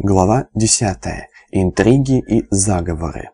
Глава 10. Интриги и заговоры.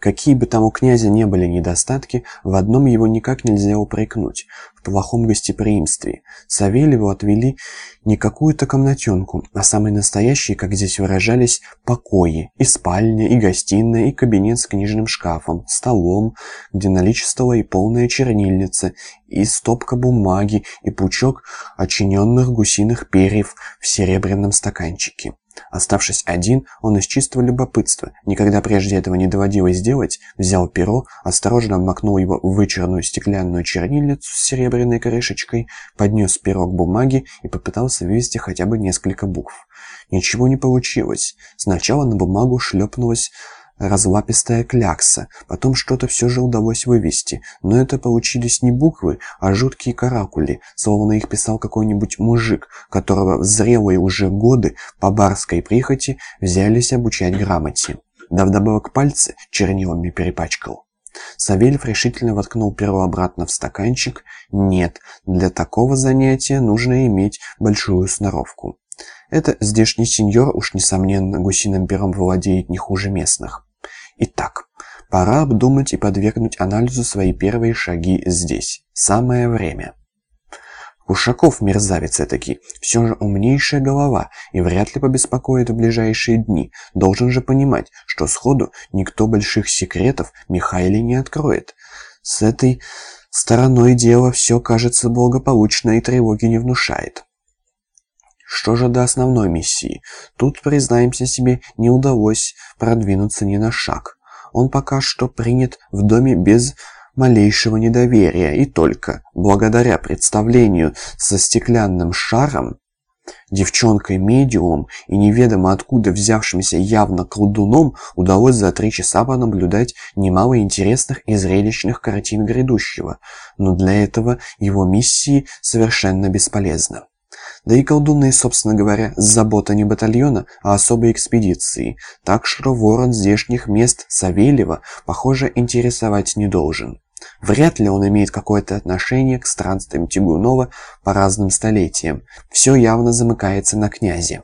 Какие бы там у князя не были недостатки, в одном его никак нельзя упрекнуть – в плохом гостеприимстве. Савельеву отвели не какую-то комнатенку, а самые настоящие, как здесь выражались, покои. И спальня, и гостиная, и кабинет с книжным шкафом, столом, где наличествовала и полная чернильница, и стопка бумаги, и пучок очиненных гусиных перьев в серебряном стаканчике. Оставшись один, он из чистого любопытства, никогда прежде этого не доводилось делать, взял перо, осторожно обмакнул его в вычурную стеклянную чернильницу с серебряной крышечкой, поднес перо к бумаге и попытался вывести хотя бы несколько букв. Ничего не получилось. Сначала на бумагу шлепнулась разлапистая клякса. Потом что-то все же удалось вывести, но это получились не буквы, а жуткие каракули, словно их писал какой-нибудь мужик, которого в зрелые уже годы по барской прихоти взялись обучать грамоте. Да вдобавок пальцы чернилами перепачкал. Савельев решительно воткнул перо обратно в стаканчик. Нет, для такого занятия нужно иметь большую сноровку. Это здешний сеньор уж, несомненно, гусиным пером владеет не хуже местных. Пора обдумать и подвергнуть анализу свои первые шаги здесь. Самое время. Ушаков, мерзавец этакий, все же умнейшая голова и вряд ли побеспокоит в ближайшие дни. Должен же понимать, что сходу никто больших секретов Михаиле не откроет. С этой стороной дела все кажется благополучно и тревоги не внушает. Что же до основной миссии? Тут, признаемся себе, не удалось продвинуться ни на шаг. Он пока что принят в доме без малейшего недоверия, и только благодаря представлению со стеклянным шаром, девчонкой-медиумом и неведомо откуда взявшимся явно колдуном удалось за три часа понаблюдать немало интересных и зрелищных картин грядущего, но для этого его миссии совершенно бесполезны. Да и колдуны, собственно говоря, забота не батальона, а особой экспедиции, так что ворон здешних мест Савельева, похоже, интересовать не должен. Вряд ли он имеет какое-то отношение к странствиям Тигунова по разным столетиям. Все явно замыкается на князе.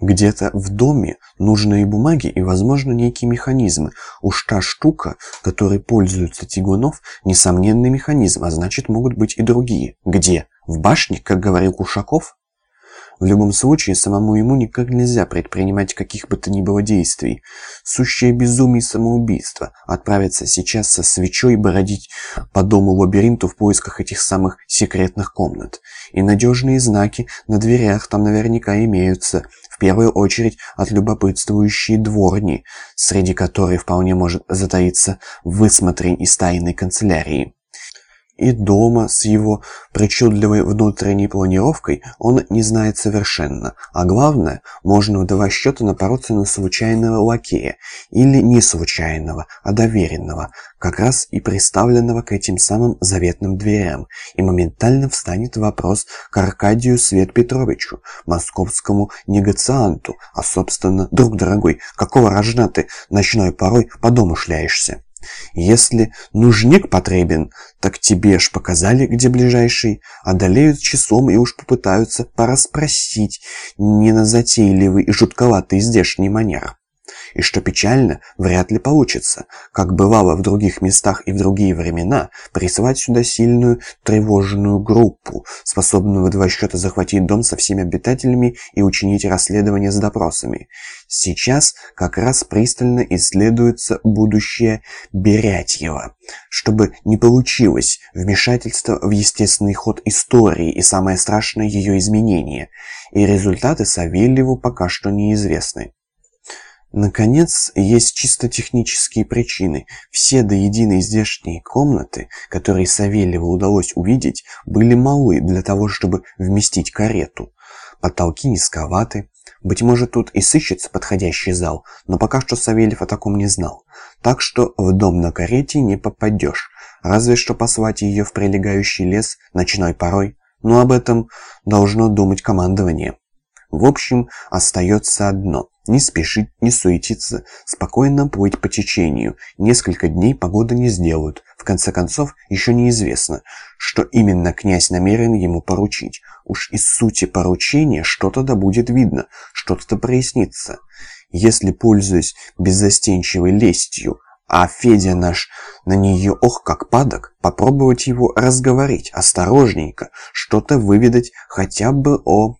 Где-то в доме нужные бумаги и, возможно, некие механизмы. Уж та штука, которой пользуется Тигунов, несомненный механизм, а значит, могут быть и другие. Где? В башне, как говорил Кушаков? В любом случае, самому ему никак нельзя предпринимать каких бы то ни было действий. Сущее безумие и самоубийство. Отправиться сейчас со свечой бродить по дому-лабиринту в поисках этих самых секретных комнат. И надежные знаки на дверях там наверняка имеются. В первую очередь от любопытствующей дворни, среди которой вполне может затаиться высмотрень из тайной канцелярии. И дома с его причудливой внутренней планировкой он не знает совершенно. А главное, можно в два счета напороться на случайного лакея. Или не случайного, а доверенного, как раз и приставленного к этим самым заветным дверям. И моментально встанет вопрос к Аркадию Свет Петровичу, московскому негацианту. А собственно, друг дорогой, какого рожна ты ночной порой по дому шляешься? Если нужник потребен, так тебе ж показали, где ближайший. Одолеют часом и уж попытаются пораспросить не на затейливый и жутковатый здешний манер. И что печально, вряд ли получится, как бывало в других местах и в другие времена, присылать сюда сильную тревожную группу, способную в два счета захватить дом со всеми обитателями и учинить расследование с допросами. Сейчас как раз пристально исследуется будущее Берятьева, чтобы не получилось вмешательство в естественный ход истории и самое страшное ее изменение, и результаты Савельеву пока что неизвестны. Наконец, есть чисто технические причины. Все до единой здешние комнаты, которые Савельеву удалось увидеть, были малы для того, чтобы вместить карету. Потолки низковаты. Быть может, тут и сыщется подходящий зал, но пока что Савельев о таком не знал. Так что в дом на карете не попадешь, разве что послать ее в прилегающий лес ночной порой. Но об этом должно думать командование. В общем, остается одно – не спешить, не суетиться, спокойно плыть по течению. Несколько дней погоды не сделают. В конце концов, еще неизвестно, что именно князь намерен ему поручить. Уж из сути поручения что-то да будет видно, что-то прояснится. Если, пользуясь беззастенчивой лестью, а Федя наш на нее ох как падок, попробовать его разговорить осторожненько, что-то выведать хотя бы о...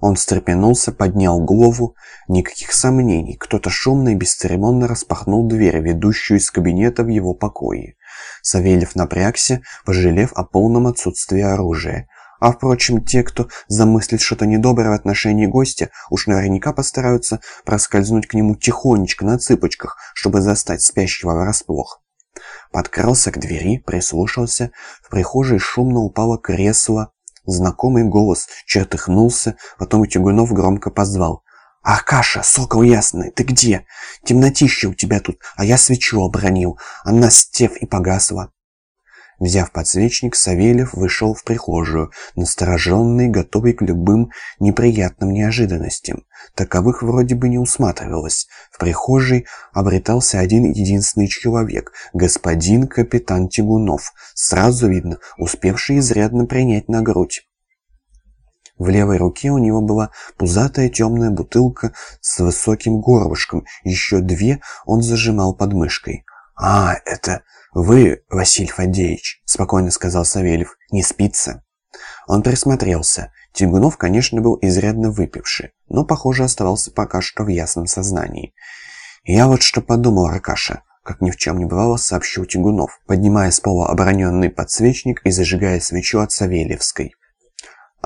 Он встрепенулся, поднял голову. Никаких сомнений, кто-то шумно и бесцеремонно распахнул дверь, ведущую из кабинета в его покое. Савельев напрягся, пожалев о полном отсутствии оружия. А впрочем, те, кто замыслит что-то недоброе в отношении гостя, уж наверняка постараются проскользнуть к нему тихонечко на цыпочках, чтобы застать спящего врасплох. Подкрался к двери, прислушался. В прихожей шумно упало кресло. Знакомый голос чертыхнулся, потом Тюгунов громко позвал. «Аркаша, сокол ясный, ты где? Темнотища у тебя тут, а я свечу обронил. Она стев и погасла». Взяв подсвечник, Савельев вышел в прихожую, настороженный, готовый к любым неприятным неожиданностям. Таковых вроде бы не усматривалось. В прихожей обретался один единственный человек, господин капитан Тягунов, сразу видно, успевший изрядно принять на грудь. В левой руке у него была пузатая темная бутылка с высоким горлышком, еще две он зажимал под мышкой. «А, это вы, Василий Фадеевич», — спокойно сказал Савельев, — «не спится». Он присмотрелся. Тягунов, конечно, был изрядно выпивший, но, похоже, оставался пока что в ясном сознании. «Я вот что подумал, Ракаша», — как ни в чем не бывало, сообщил Тягунов, поднимая с пола обороненный подсвечник и зажигая свечу от Савельевской.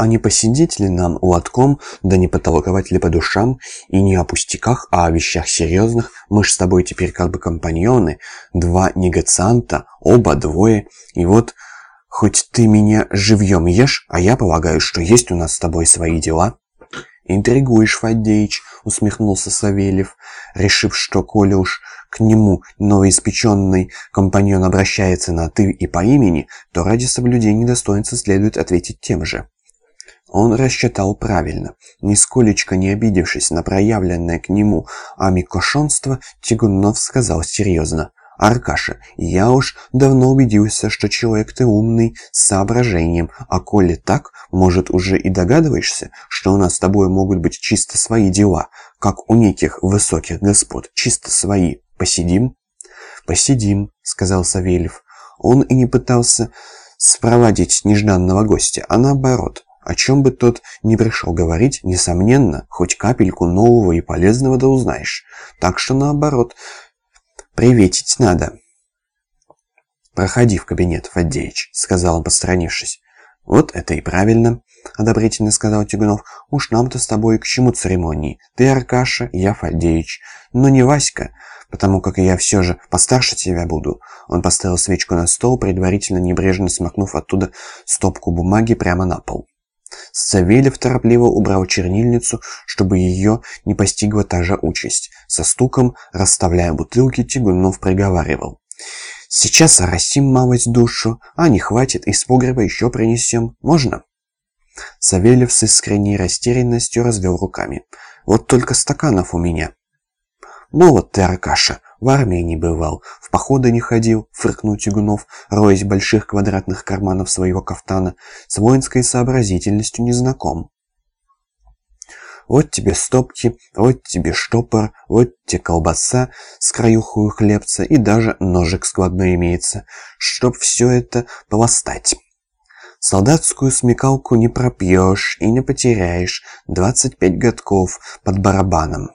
А не посидеть ли нам лотком, да не потолковать ли по душам, и не о пустяках, а о вещах серьезных, мы ж с тобой теперь как бы компаньоны, два негацианта, оба двое, и вот хоть ты меня живьем ешь, а я полагаю, что есть у нас с тобой свои дела». «Интригуешь, Фадеич», — усмехнулся Савельев, решив, что коли уж к нему новоиспеченный компаньон обращается на «ты» и по имени, то ради соблюдения достоинства следует ответить тем же. Он рассчитал правильно. Нисколечко не обидевшись на проявленное к нему амикошонство, Тигунов сказал серьезно. «Аркаша, я уж давно убедился, что человек ты умный, с соображением, а коли так, может, уже и догадываешься, что у нас с тобой могут быть чисто свои дела, как у неких высоких господ, чисто свои. Посидим?» «Посидим», — сказал Савельев. Он и не пытался спровадить нежданного гостя, а наоборот, о чем бы тот ни пришел говорить, несомненно, хоть капельку нового и полезного да узнаешь. Так что наоборот, приветить надо. «Проходи в кабинет, Фадеич», — сказал он, посторонившись. «Вот это и правильно», — одобрительно сказал Тигунов. «Уж нам-то с тобой к чему церемонии? Ты Аркаша, я Фадеич. Но не Васька, потому как я все же постарше тебя буду». Он поставил свечку на стол, предварительно небрежно смакнув оттуда стопку бумаги прямо на пол. Савельев торопливо убрал чернильницу, чтобы ее не постигла та же участь. Со стуком, расставляя бутылки, Тигунов приговаривал. «Сейчас оросим малость душу, а не хватит, из погреба еще принесем. Можно?» Савельев с искренней растерянностью развел руками. «Вот только стаканов у меня». «Молод ты, Аркаша, в армии не бывал, в походы не ходил, фыркнул Тягунов, роясь больших квадратных карманов своего кафтана, с воинской сообразительностью не знаком. Вот тебе стопки, вот тебе штопор, вот тебе колбаса с краюхую хлебца и даже ножик складной имеется, чтоб все это полостать. Солдатскую смекалку не пропьешь и не потеряешь, двадцать пять годков под барабаном.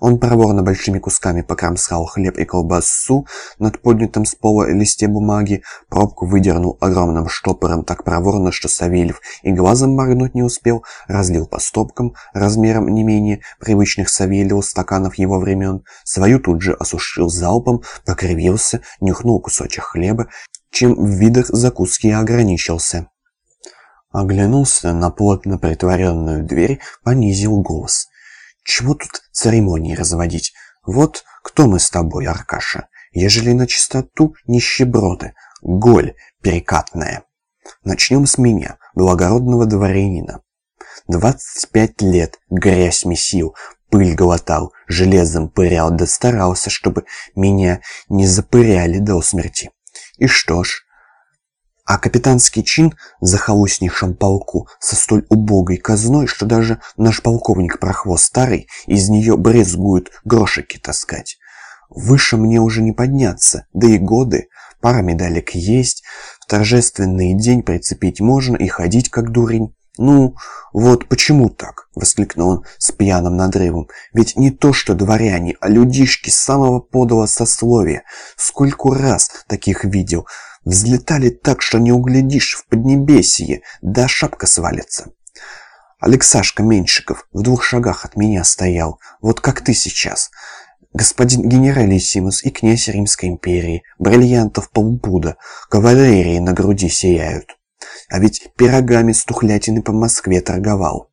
Он проворно большими кусками покромсал хлеб и колбасу над поднятым с пола листе бумаги, пробку выдернул огромным штопором так проворно, что Савельев и глазом моргнуть не успел, разлил по стопкам, размером не менее привычных Савельеву стаканов его времен, свою тут же осушил залпом, покривился, нюхнул кусочек хлеба, чем в видах закуски ограничился. Оглянулся на плотно притворенную дверь, понизил голос. Чего тут церемонии разводить? Вот кто мы с тобой, Аркаша, ежели на чистоту нищеброды, голь перекатная. Начнем с меня, благородного дворянина. Двадцать пять лет грязь месил, пыль глотал, железом пырял, да старался, чтобы меня не запыряли до смерти. И что ж, а капитанский чин за захолустнейшем полку со столь убогой казной, что даже наш полковник Прохвост Старый из нее брезгует грошики таскать. Выше мне уже не подняться, да и годы, пара медалек есть, в торжественный день прицепить можно и ходить как дурень. «Ну, вот почему так?» — воскликнул он с пьяным надрывом. «Ведь не то что дворяне, а людишки самого подлого сословия. Сколько раз таких видел. Взлетали так, что не углядишь в поднебесье, да шапка свалится. Алексашка Меньшиков в двух шагах от меня стоял, вот как ты сейчас. Господин генералиссимус и князь Римской империи, бриллиантов полпуда, кавалерии на груди сияют. А ведь пирогами с тухлятины по Москве торговал.